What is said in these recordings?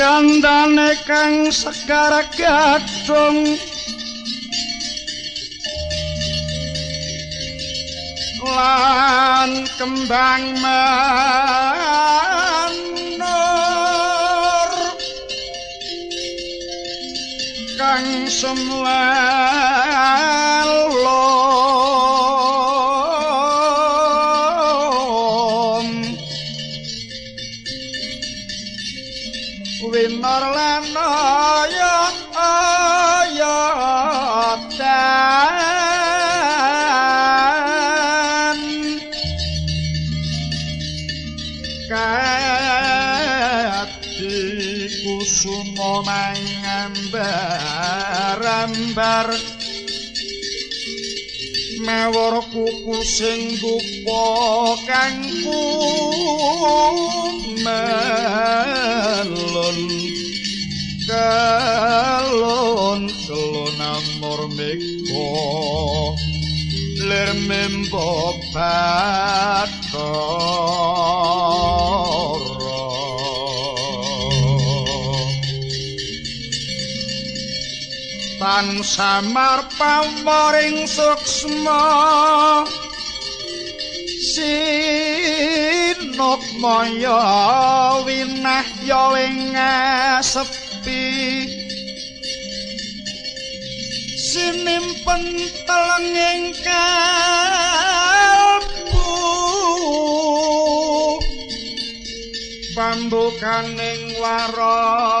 Kandane kang segar gadung. Lan kembang manur. Kang semlelom mawar kuku sing dupa kang kumelon. Kalon kelon amor meko ler membo batara tan samar pamoring suksma. Sinuk maya winah ya ing sepi. Sinimpen telenging kalbu. Pambukaning warana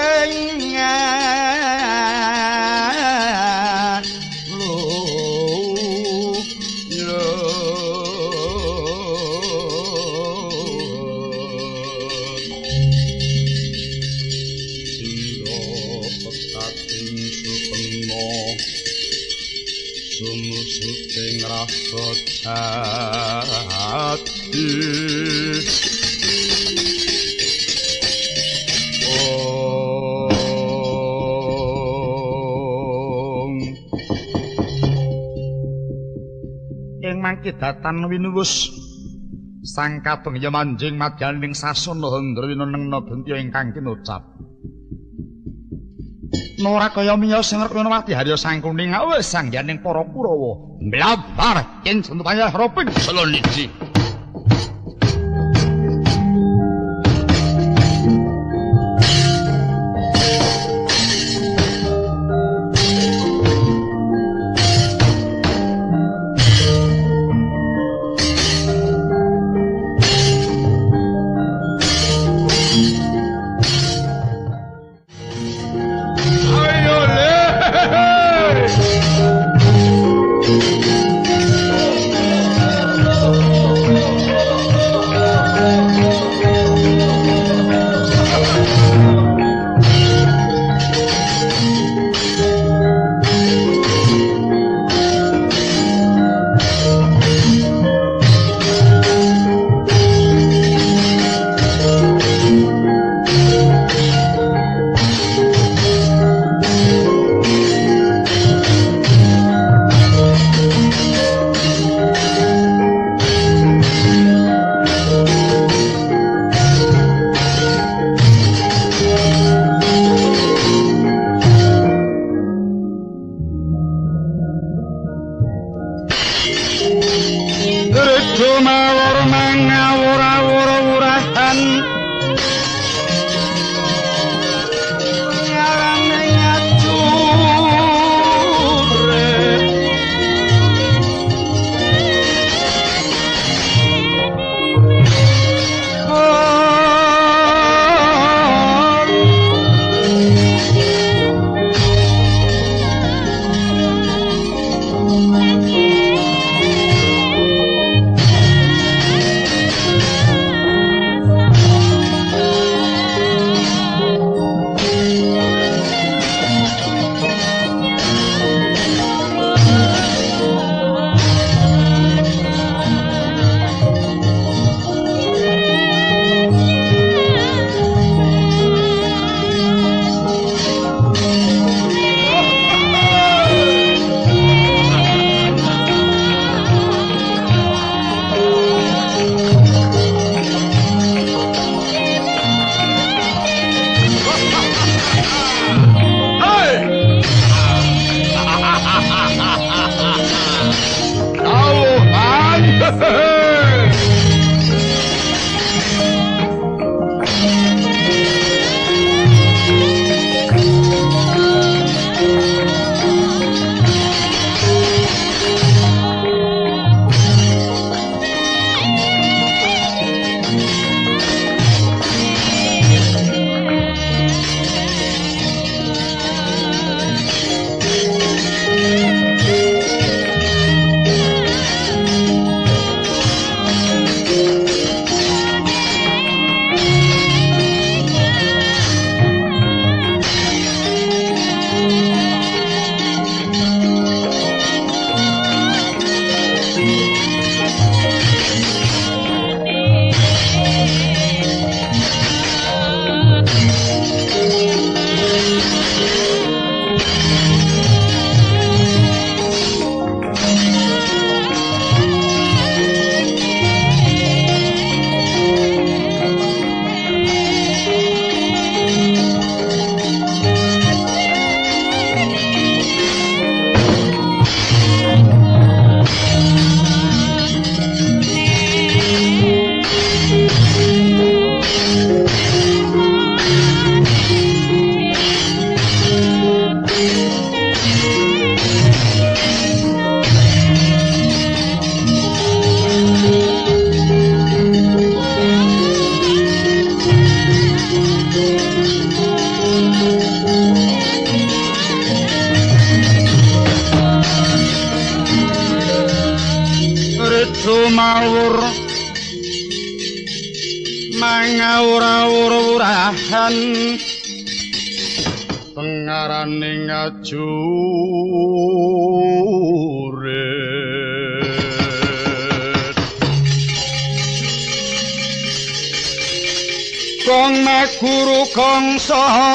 Ing mangke datan winuwus sang kadung ya manjing madyaning sasana hendra winenengna bentya ingkang kinucap. Nora kaya miya sing rukminawati harya sang kuning. Wis sang yaning para Kurawa. Mlabar yen sentaya roping seloniji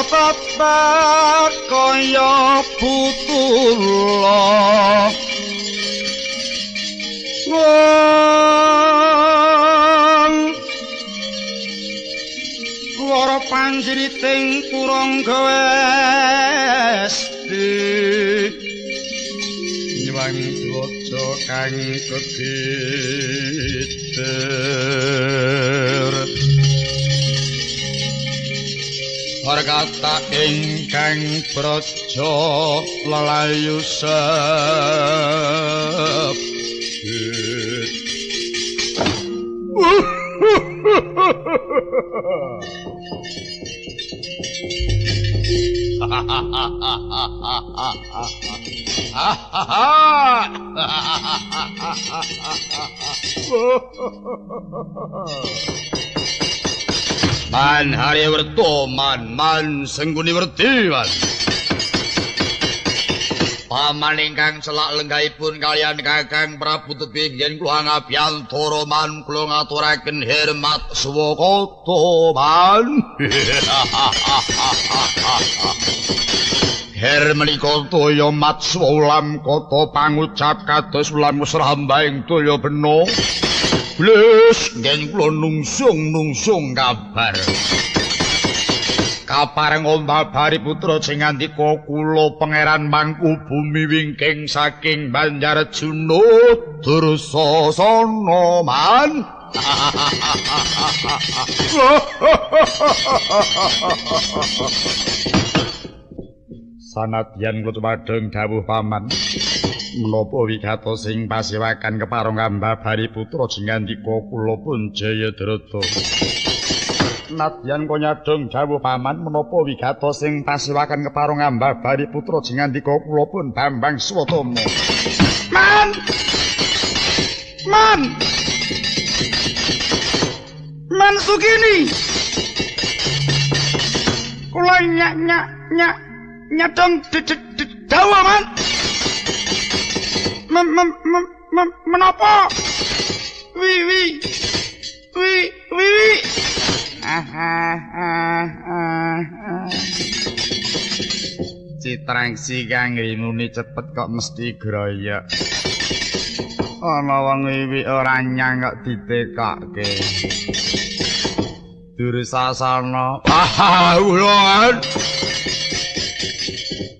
sahabat kaya putula wara panjriting purangga westi nyuwang dwaja kang kegiter Hargata ingkang praja lelayu Man hari werto man man sengguni werti man Paman ingkang celak lenggahipun kalian Kakang Prabu Tebing yen kula ngabiyantara man kula ngaturaken hormat swakata man. Her menika toya mat swulam kata pangucap kados ulam srambaing toya bena. Bles yen kula nungsung-nungsung kabar. kapareng ombal bari putra sing ngandika kula pangeran mangku bumi wingking saking banjar juno dursasana man sanadyan kula tumadheng dawuh paman menapa wigata sing pasiwakan keparong amba bari putra sing ngandika kula pun jaya drata Nadyan konyadong jawuh paman menapa wigata sing pasiwakan keparung ambal bari putra jingandika kula pun Bambang Swatama. Man! Man! Man Sugini. Kula nyak nyak nyak nyadong jawuh man. Menapa? Wi wi wi wi wi Citrangsi kang rimuni cepet kok mesti groyok. Ana wong wiwi ora nyang kok ditekake. Dursasana. Ah, ulungan.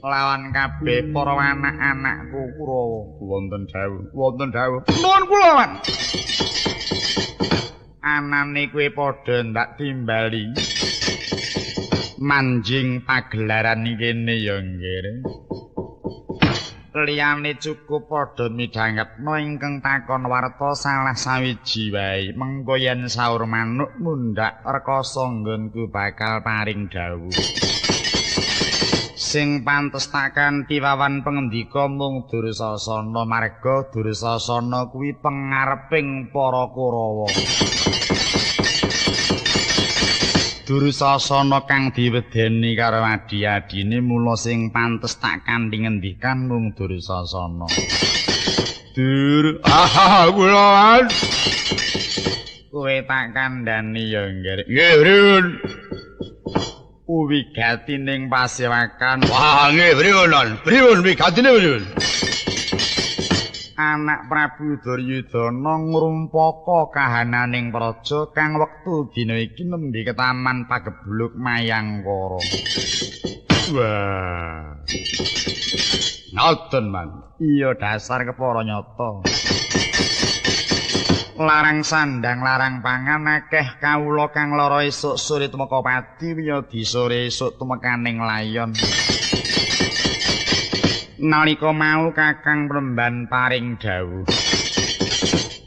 Lawan kabeh para anak-anakku. Kurawa. Wonten dawuh, wonten dawuh. Nuwun kula, Wan. anane kuwi padha ndak timbali. Manjing pagelaran kene ya nggih. Liyane cukup padha midhangetno ingkang takon warta salah sawiji wae. Mengko yen saur manuk mundhak rekoso nggonku bakal paring dawuh sing pantes takan piwawan pengendika mung Dursasana marga Dursasana kuwi pengareping para Kurawa Dursasana kang diwedeni karo adi-adine mula sing pantes tak kanthi ngendikan mung Dursasana. Dur, ah, kula. Kowe tak kandhani ya, Nggih. Nggih, Run. Uwigatining pasewakan. Wah, nggih, Run. Run, wigatine, Run. anak Prabu Duryudana ngrumpaka kahananing praja kang wektu dina iki nembe ke taman pagebluk Mayangkara. Wah. Ngoten man. Iya dasar kepara nyata. Larang sandang larang pangan akeh kawula kang lara esuk sore tumeka pati wiya di sore esuk tumekaning layon. nalika mau kakang Premban paring dawuh.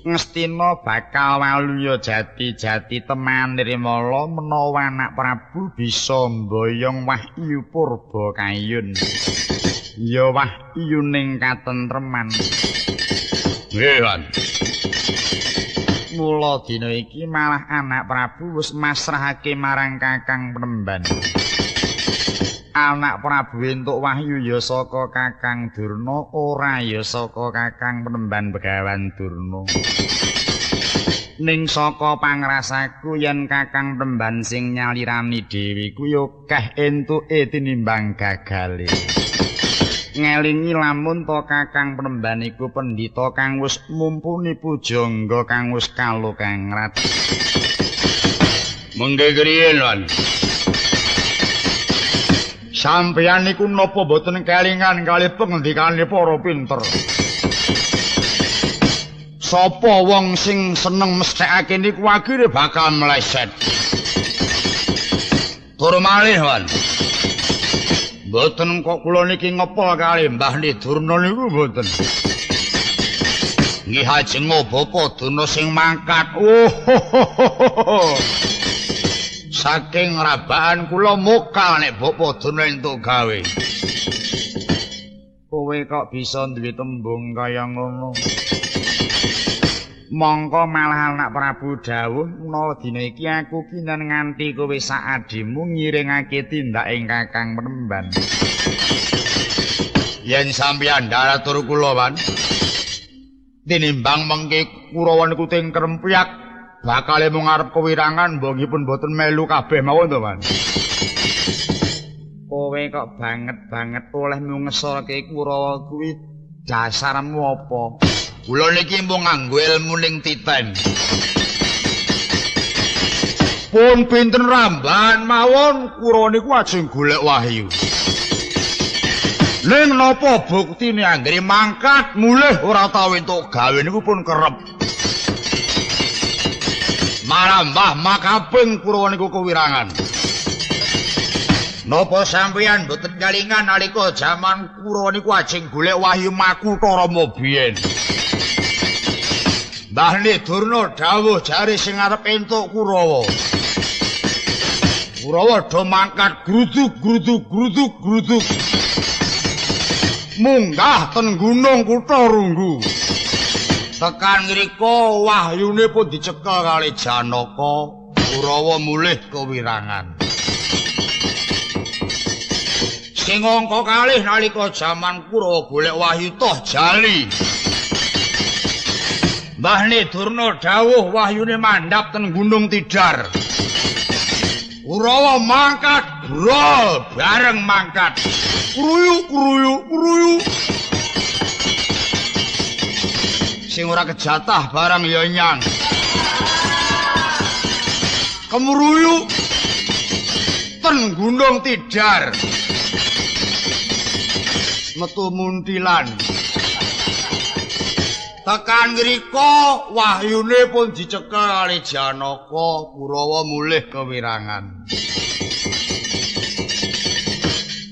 Ngestina bakal waluya jati-jati teman Nirmala menawa anak Prabu bisa mboyong wahyu purba kayun. Ya wahyu ning katentreman mula dina iki malah anak Prabu wis masrahake marang Kakang Penemban. Anak Prabu entuk wahyu ya saka Kakang Durna ora ya saka Kakang Penemban Begawan Durna. Ning saka pangrasaku yen Kakang Penemban sing nyalirani dhewe ku ya keh entuke tinimbang gagale. Ngelingi lamun to kakang penemban iku pendhita kang wis mumpuni pujangga kang wis kalu kangrat mengke griyen lan sampeyan niku napa boten kelingan kali pengendikane para pinter? Sapa wong sing seneng mesthekake niku akhire bakal meleset. Tur malih wan Mboten kok kula niki ngepol kali Mbah Nidurna niku mboten. Nggih ajeng bapa Durna sing mangkat. Oh. Saking rabaan kula mokal nek bapa Durna entuk gawe. Kowe kok bisa duwe tembung kaya ngono? Mongko malah anak Prabu dawuh menawa dina iki aku kinan nganti kowe saadimu ngiringake tindak ing Kakang Penemban. Yen sampeyan darat turu kula, Wan. Tinimbang mengke Kurawa niku ting krempiak bakal mung arep kewirangan mbongipun boten melu kabeh mawon to, Wan. Kowe kok banget-banget oleh ngesorake Kurawa kuwi dasarmu apa? Kula niki mung nganggo ilmu ning titen. Pun pinten ramban mawon kura niku ajeng golek wahyu. Ning napa buktine anggere mangkat mulih ora tau entuk gawe niku pun kerep. Marambah makaping kura niku kewirangan. Napa sampeyan boten kalingan nalika jaman kura niku ajeng golek wahyu makutha Rama biyen. Mbah Durna dawuh jare sing arep entuk Kurawa. Kurawa do mangkat gruduk gruduk gruduk gruduk. Munggah ten gunung Kutha Runggu. Tekan ngriko wahyune pun dicekel kali Janaka. Kurawa mulih kewirangan. Sing angka kalih nalika jaman Kurawa golek wahyu toh jali. Mbah Durna dawuh wahyune mandhap ten Gunung Tidar. Urawa mangkat, bro, bareng mangkat. Kruyu, kruyu, kruyu. Sing ora kejatah barang ya nyang. Kemruyu ten Gunung Tidar. Metu muntilan. Tekan ngriko wahyune pun dicekel kali Janaka Kurawa mulih kewirangan.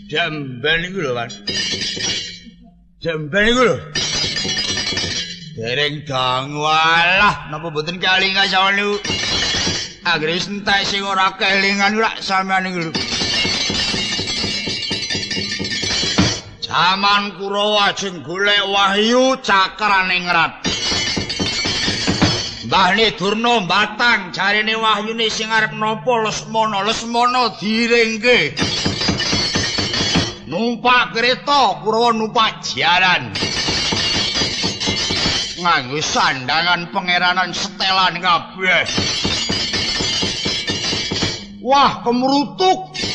Jamban iku lho, Mas. Jamban iku lho. Dereng dang walah napa mboten kelingan sampeyan niku. Anggere entek sing ora kelingan ora sampeyan niku lho. Jaman Kurawa ajeng golek wahyu cakrane ngrat. Mbah Durna batang jarene wahyune sing arep napa Lesmana, Lesmana direngke. Numpak kereta Kurawa numpak jalan. Nganggo sandangan pangeranan setelan kabeh. Wah, kemrutuk.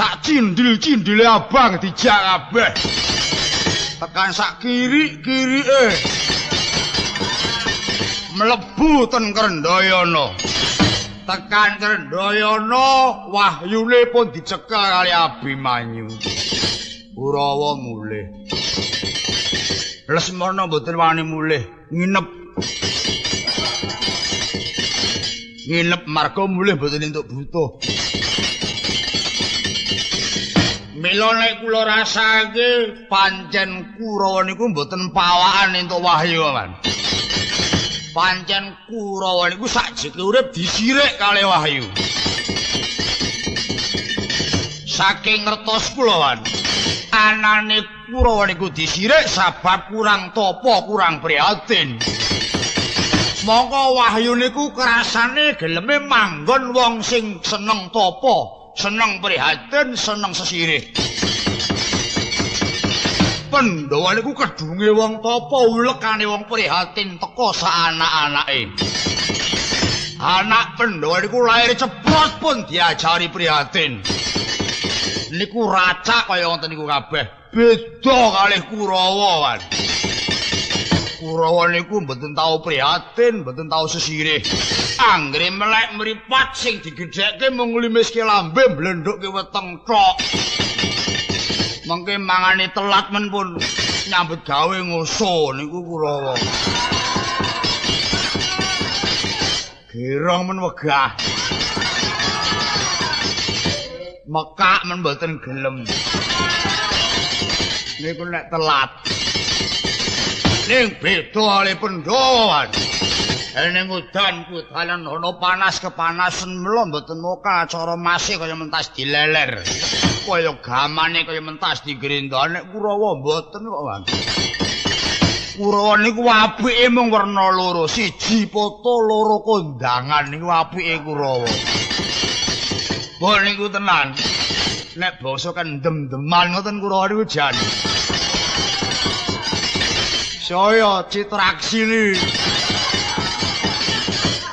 Sak cindil-cindile abang dijak kabeh. Tekan sak kiri-kiri eh. Mlebu ten Krendayana. Tekan Krendayana wahyune pun dicekel kali Abimanyu. Kurawa mulih. Lesmana mboten wani mulih, nginep. Nginep marga mulih mboten entuk butuh. Mila nek kula rasake pancen Kurawa niku mboten pawakan entuk wahyu, Man. Pancen Kurawa niku sakjeke urip disirik kali wahyu. Saking ngertos kula, Man. Anane Kurawa niku disirik sabab kurang topo, kurang prihatin. Mongko wahyu niku kerasane geleme manggon wong sing seneng topo, seneng prihatin, seneng sesirih. Pandhawa niku kedunge wong topo, ulekane wong prihatin teka saanak-anake. Anak Pandhawa niku lair ceprot pun diajari prihatin. Niku racak kaya wonten niku kabeh. Beda kalih Kurawa, Wan. Kurawa niku mboten tau prihatin, mboten tau sesirih. Anggere melek mripat sing digedhekke mung limiske lambe mblendhukke weteng tok. Mengke mangane telat men pun nyambut gawe ngoso niku Kurawa. Gerong men wegah. Mekak men mboten gelem. Niku nek telat. ning beda ale pendhawan. Ning udan kudalan ana panas kepanasan mlo mboten moka cara masih kaya mentas dileler. Kaya gamane kaya mentas digrenda nek Kurawa mboten kok, Wan. Kurawa niku apike mung werna loro, siji poto, loro kondangan niku apike Kurawa. Bo niku tenan. Nek basa kan dem-deman ngoten Kurawa niku jan. saya citraksini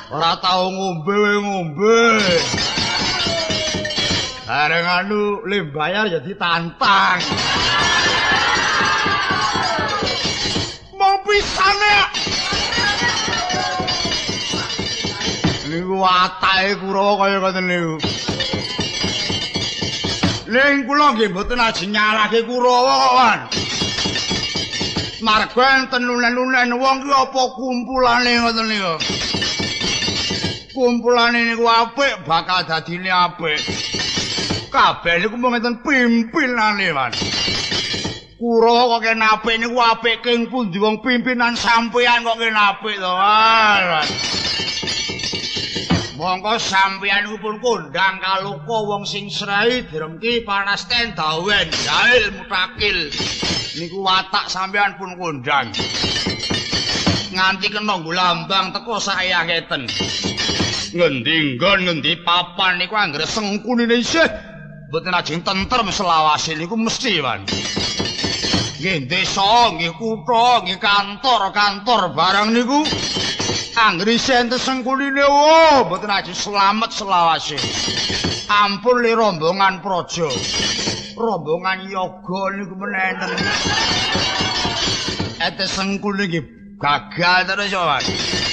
ora tau ngombe we ngombe bareng anu le bayar jadi tantang mau pisane niku atake kurawa kaya ngoten niku Ning kula nggih mboten ajeng nyalahke Kurawa kok, Wan. marga enten lunen-lunen wong ki apa kumpulane ngoten niku. Kumpulane niku apik bakal dadine apik. Kabeh niku mung enten pimpinane, Man. Kura kok kene apik niku apik king pundi wong pimpinan sampeyan kok kene apik to, Man. Monggo sampeyan niku pun kondang kaluka wong sing srai diremki panas ten dawen jahil mutakil. Niku watak sampeyan pun kondang. Nganti kena lambang teko saya ngeten. Ngendi nggon ngendi papan niku anggere sengkunine isih mboten ajeng tentrem selawase niku mesti, Wan. Nggih desa, nggih kutha, nggih kantor-kantor barang niku anggere sente sengkunine wo mboten ajeng slamet selawase. Ampun li rombongan praja. Rombongan yoga niku menenten. Ete sengkune nggih gagal terus Mas.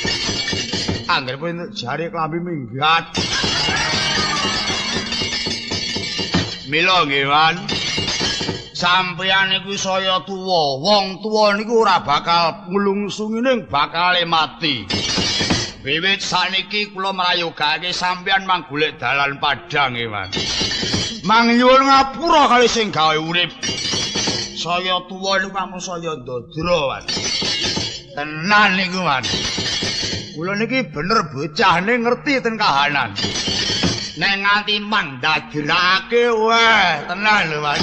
Anggere pun jari klambi minggat. Mila nggih, Wan. Sampeyan niku saya tuwa, wong tuwa niku ora bakal nglungsungi ning bakale mati. Wiwit saniki kula mrayogake sampeyan mang golek dalan padhang, Iwan. Mang nyuwun ngapura kali sing gawe urip. Saya tuwa niku kamu saya ndodro, Wan. Tenan niku, Wan. Kula niki bener bocah ning ngerti ten kahanan. Nek nganti mandadrake weh, tenan lho, Wan.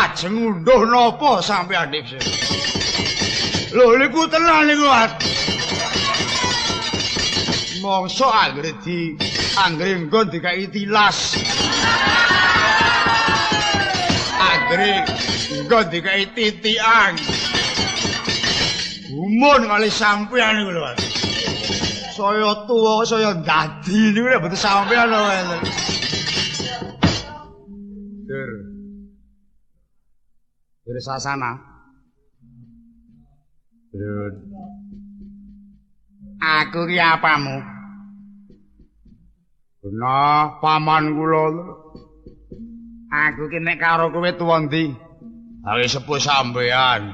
Ajeng ngunduh napa sampeyan iki? Lho niku tenan niku, Wan. mongso anggere di anggere nggon dikai tilas anggere nggon dikai titian gumun kali sampean niku lho saya tuwa saya dadi niku lho mboten sampean lho Dur Dur sasana Dur Aku ki apamu? Nah, paman kula. Aku ki nek karo kowe tuwa ndi? Awe sepuh sampean.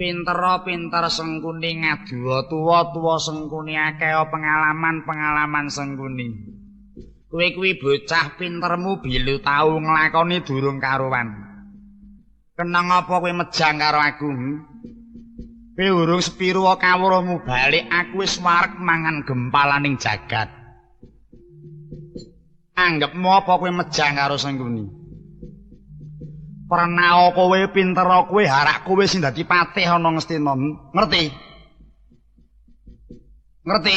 Pintera pinter sengkuni ngaduwa tuwa-tuwa sengkuni akeh pengalaman-pengalaman sengkuni. Kowe kuwi bocah pintermu bilu tau nglakoni durung karuan. Kenang apa kowe mejang karo aku? Hmm? Kowe urung sepiro kawruhmu balik aku wis warek mangan gempalaning jagat. anggapmu apa kowe mejang karo Sengkuni? Pranao kowe pinter kowe harak kowe sing dadi patih ana Ngastina. Ngerti? Ngerti?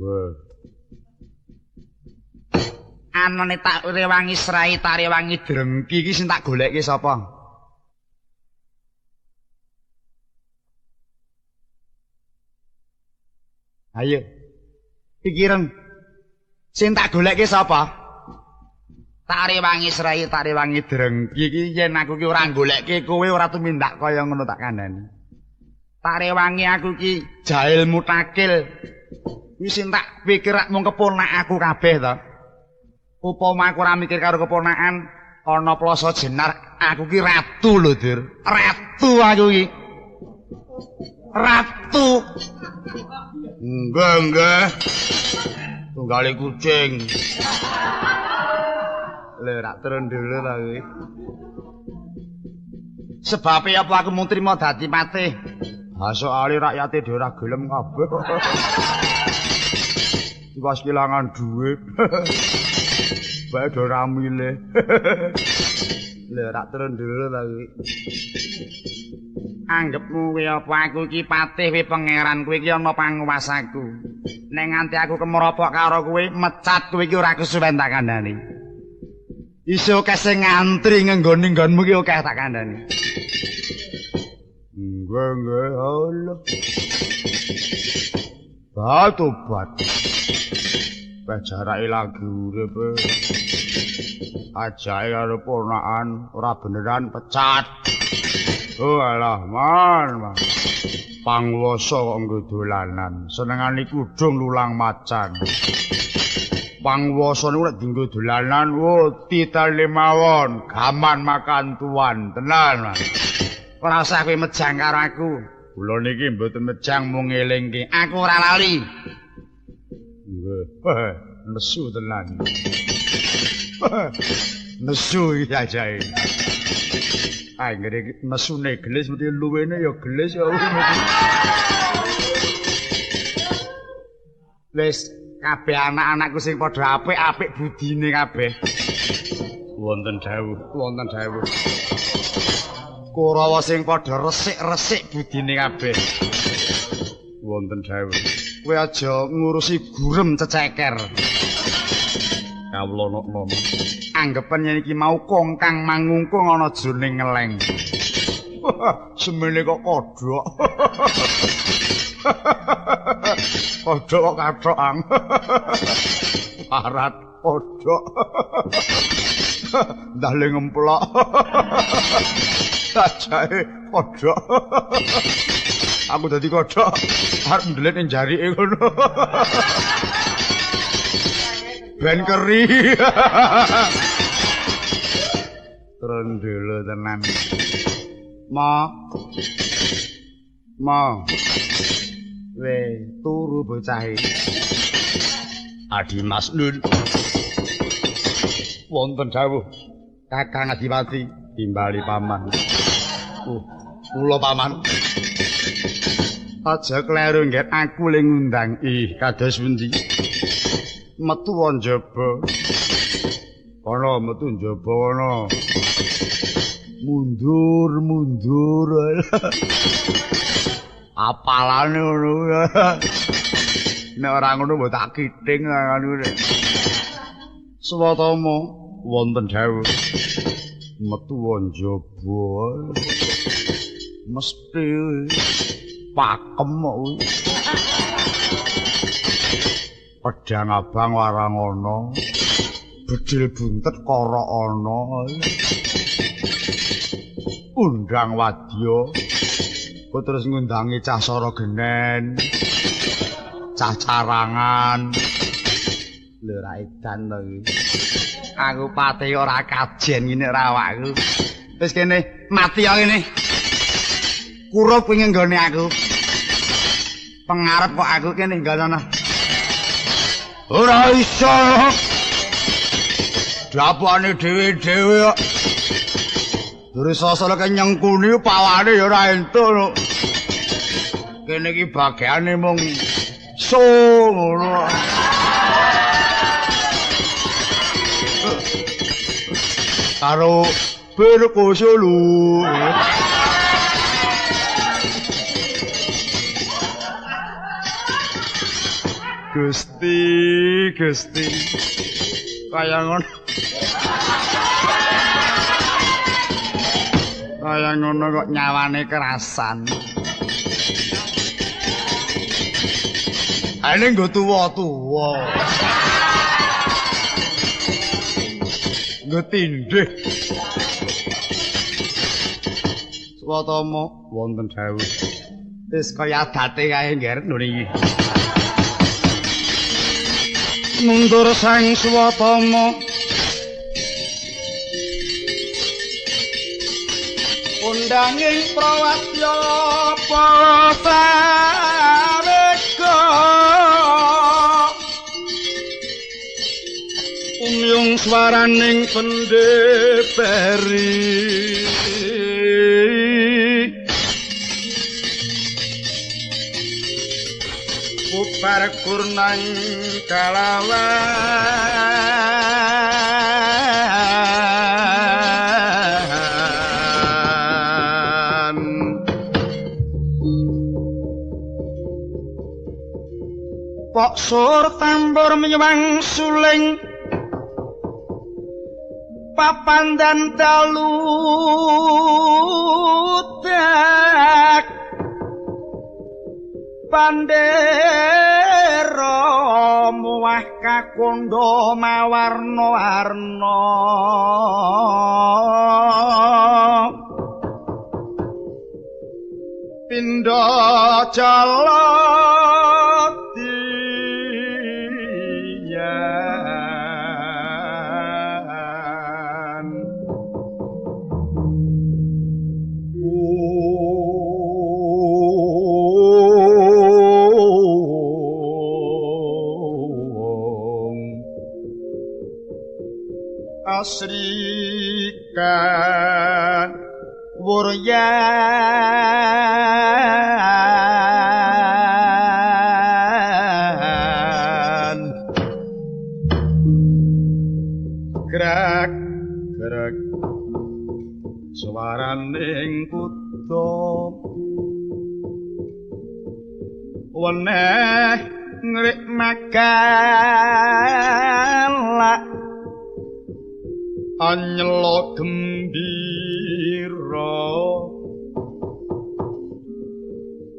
Wah. Anane tak rewangi srai tak rewangi drengki iki sing tak goleki sapa? Ayo. Pikiran sing tak goleki sapa? Tak rewangi srai tak rewangi drengki iki yen aku ki ora goleki kowe ora tumindak kaya ngono tak kandhani. Tak rewangi aku ki jahil mutakil. Wis tak pikir mung keponak aku kabeh to. Upama aku ora mikir karo keponakan ana ploso jenar aku ki ratu lho, Dur. Ratu aku ki. Ratu. Enggak, enggak. Tunggale kucing. Lho, rak turun dulu ta kuwi. Sebab apa aku mung trima dadi patih? Ha soalé rakyate dhewe ora gelem kabeh. Iwas kelangan duit. Bae do ora milih. Lho, rak turun dulu ta kuwi. Anggepmu kuwi apa aku iki patih wi pangeran kuwi iki ana panguwasaku. Nek nganti aku kemropok karo kowe, mecat kowe iki ora kesuwen tak kandhani. Iso kese ngantri ngenggoni nggonmu ki akeh tak kandhani. Enggak, enggak. Allah. Batobat. Pajarake lagi urip. Ajake karo ponakan ora beneran pecat. Oh alah, man, man. Pangwasa kok nggo dolanan. Senengane kudung lulang macan. Pangwasa nek dienggo dolanan, wo titale mawon, gaman makan tuan, tenan. Ora usah kowe mejang karo aku. Kula niki mboten mejang mung ngelingke. Aku ora lali. Nesu tenan. Nesu iki ajae. Ah, ngene mesune gelis mesti luwene ya gelis ya. Wis kabeh anak-anakku sing padha apik-apik budine kabeh. Wonten dawuh, Wonten dawuh. Kurawa sing padha resik-resik budine kabeh. wonten dawuh. Kowe aja ngurusi gurem ceceker. Kawula. Anggepen yen iki mau kongkang mangungkung ana jroning ngeleng. Semene kok kodhok. Kodhok kok kathokan. Parat kodhok. Ndale ngemplok. Ajae kodhok. Aku dadi kodhok. Arep ndelit ning jarike ngono. Ben keri. Trendele tenan. Ma. Ma. We turu bocahe. Adi Mas Nun. Wonten dawuh. Kakang Adipati timbali paman. Uh, kula paman. Aja kleru ngget aku ling ngundang. Ih, kados pundi? Metu wong jaba. Ana metu njaba ana. Mundur, mundur. Apalane ngono. Nek ora ngono mbok tak kiting ngono. Swatama wonten dawuh. Metu wong jaba. Mesti pakem kuwi. Pedang abang warang ana. Bedil buntet kara ana. Undang wadya. Kok terus ngundangi cah sara genen. Cah carangan. Ra edan to iki. Aku pati ora kajen ngene ra awakku. Wis kene mati ya kene. Kurup pengen nggone aku. Pengarep kok aku kene nggono. Ora iso. Dapane dhewe-dhewe kok. Dure sosone kenyengkuni pawane ya ora entuk. Kene iki bagiane mung So ngono. karo berkoso lho. Gusti, Gusti. Kaya ngono. Kaya ngono kok nyawane kerasan. Ane nggo tuwa-tuwa. Nggo tindih. Swatama wonten dawuh. Wis kaya adate kae ngger niki. Mundur sang swatama. Undanging prawatya pasareka. Umyung swaraning pendeperi. Upar kurnang kalawan Pok sur tambur miwang suling? Papan dan dalu tek Pandera muah kakondo mawarna-warna Pindha jalatiyan Asrikan Wuryan Gerak gerak. Suaraning kutha weneh ngrik magalak anyelo gembira.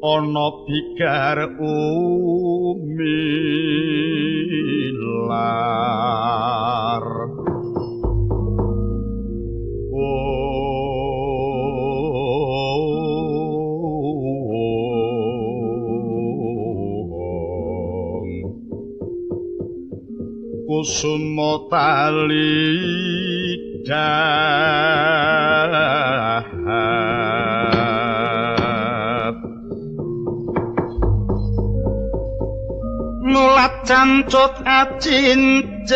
Ana bigar umilar. Kusuma tali dahap Nulat cancut acincing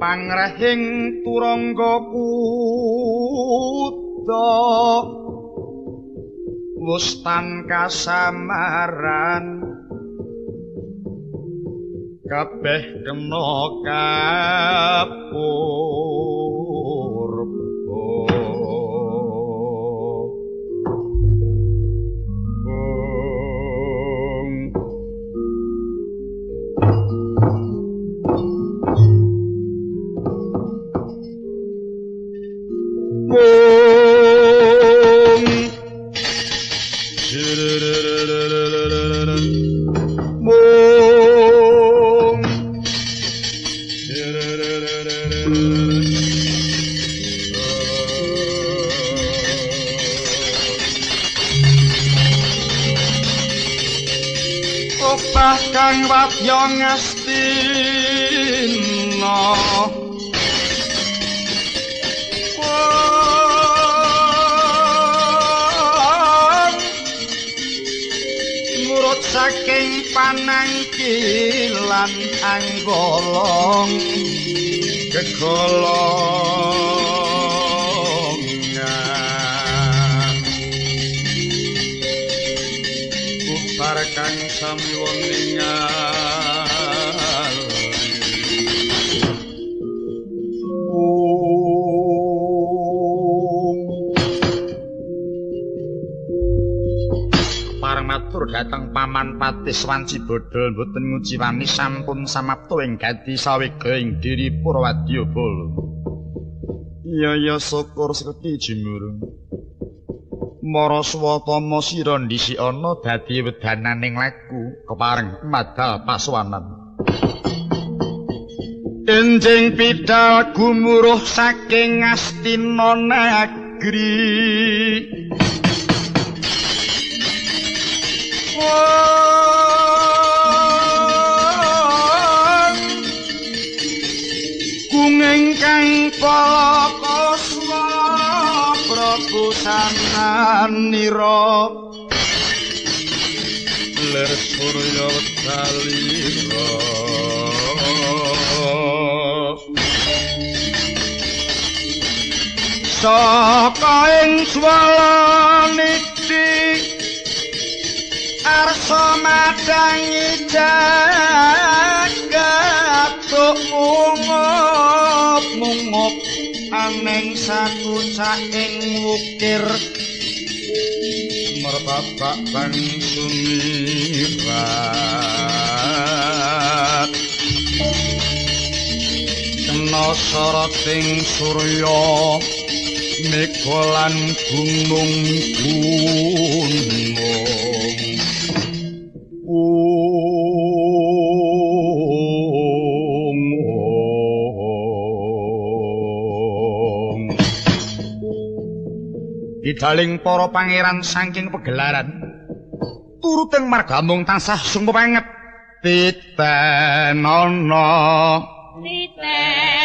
pangrehing turangga kutha. Wustan kasamaran. Kabeh kena kapurba kekolongan Upar kang sami wong dhateng Paman Patis Wanci Bodol mboten ngujiwani sampun samapta ing gati sawega ing diri Purwadya Bala. Iya ya syukur sekti jimurung. Mara swatama sira ndisi ana dadi wedananing laku kepareng madal paswanan. Enjing pidal gumuruh saking Astina negeri. Kunging kang pakoswa Prabu sananira Ler surya wedalira Saka ing swalaniti arsa madangi jagat mungup mungup aneng sakucaing ukir mertabak bang sumirat kena soroting surya Mekolan gunung gunung Didaling para pangeran saking pegelaran turuteng margamung tansah sumpa banget. Titenana Titenana